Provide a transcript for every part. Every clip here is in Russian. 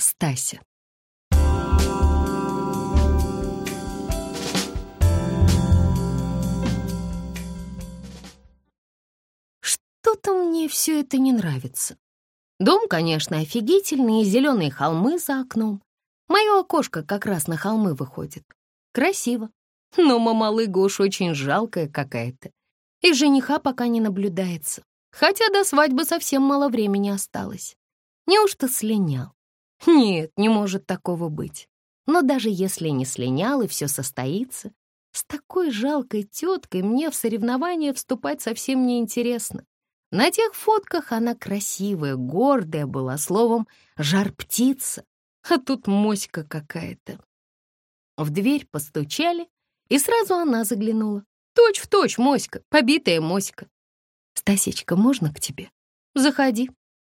Стася. Что-то мне все это не нравится. Дом, конечно, офигительный, и зеленые холмы за окном. Мое окошко как раз на холмы выходит. Красиво. Но мамалыга уж очень жалкая какая-то. И жениха пока не наблюдается. Хотя до свадьбы совсем мало времени осталось. Неужто слинял? Нет, не может такого быть. Но даже если не слинял и все состоится, с такой жалкой теткой мне в соревнования вступать совсем не интересно. На тех фотках она красивая, гордая была, словом, жар-птица. А тут моська какая-то. В дверь постучали, и сразу она заглянула. Точь в точь моська, побитая моська. «Стасечка, можно к тебе?» «Заходи».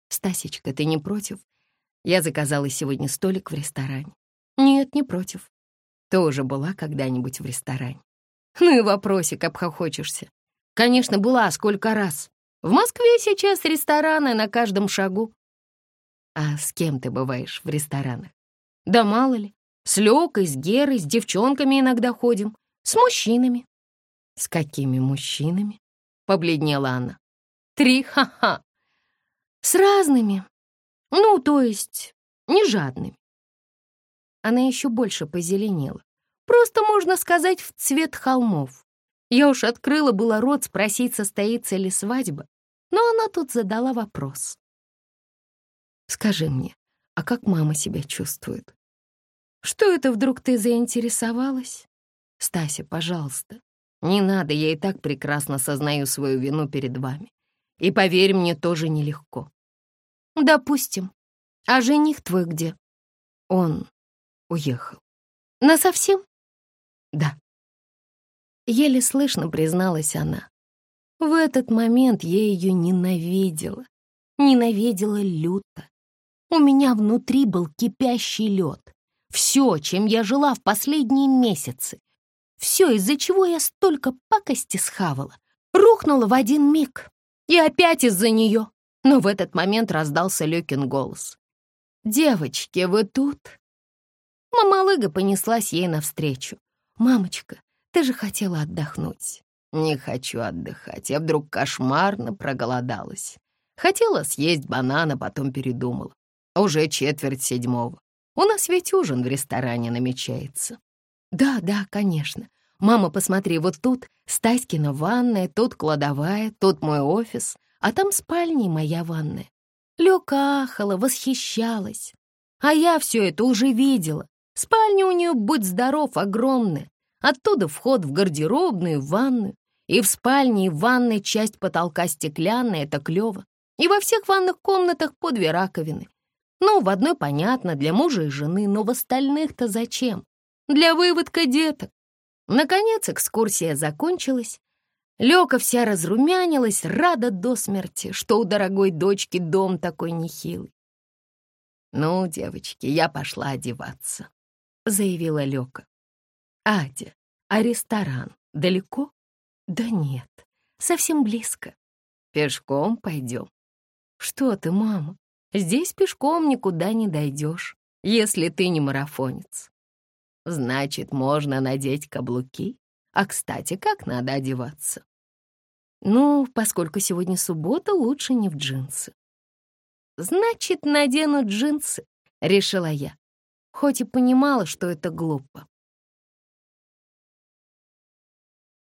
«Стасечка, ты не против? Я заказала сегодня столик в ресторане». «Нет, не против». Ты уже была когда-нибудь в ресторане? Ну и вопросик, обхохочешься. Конечно, была, сколько раз. В Москве сейчас рестораны на каждом шагу. А с кем ты бываешь в ресторанах? Да мало ли. С Лёкой, с Герой, с девчонками иногда ходим. С мужчинами. С какими мужчинами? Побледнела она. Три, ха-ха. С разными. Ну, то есть, не жадными. Она еще больше позеленела. Просто, можно сказать, в цвет холмов. Я уж открыла было рот спросить, состоится ли свадьба, но она тут задала вопрос. «Скажи мне, а как мама себя чувствует?» «Что это вдруг ты заинтересовалась?» «Стася, пожалуйста, не надо, я и так прекрасно сознаю свою вину перед вами. И поверь мне, тоже нелегко». «Допустим. А жених твой где?» «Он уехал». «Насовсем?» «Да». Еле слышно призналась она. В этот момент я ее ненавидела. Ненавидела люто. У меня внутри был кипящий лед. Все, чем я жила в последние месяцы, все, из-за чего я столько пакости схавала, рухнуло в один миг. И опять из-за нее. Но в этот момент раздался Лёкин голос. «Девочки, вы тут?» Мамалыга понеслась ей навстречу. «Мамочка, ты же хотела отдохнуть». «Не хочу отдыхать. Я вдруг кошмарно проголодалась. Хотела съесть банана, потом передумала. Уже четверть седьмого. У нас ведь ужин в ресторане намечается». «Да, да, конечно. Мама, посмотри, вот тут Стаськина ванная, тут кладовая, тут мой офис, а там спальня и моя ванная». Лёка ахала, восхищалась. А я все это уже видела. Спальня у нее, будь здоров, огромная. Оттуда вход в гардеробную, в ванную. И в спальне, и в ванной часть потолка стеклянная, это клево. И во всех ванных комнатах по две раковины. Ну, в одной понятно, для мужа и жены, но в остальных-то зачем? Для выводка деток. Наконец экскурсия закончилась. Лёка вся разрумянилась, рада до смерти, что у дорогой дочки дом такой нехилый. «Ну, девочки, я пошла одеваться», — заявила Лёка. «Адя, а ресторан далеко?» «Да нет, совсем близко. Пешком пойдем». «Что ты, мама, здесь пешком никуда не дойдешь, если ты не марафонец». «Значит, можно надеть каблуки? А, кстати, как надо одеваться?» «Ну, поскольку сегодня суббота, лучше не в джинсы». «Значит, надену джинсы», — решила я хоть и понимала, что это глупо.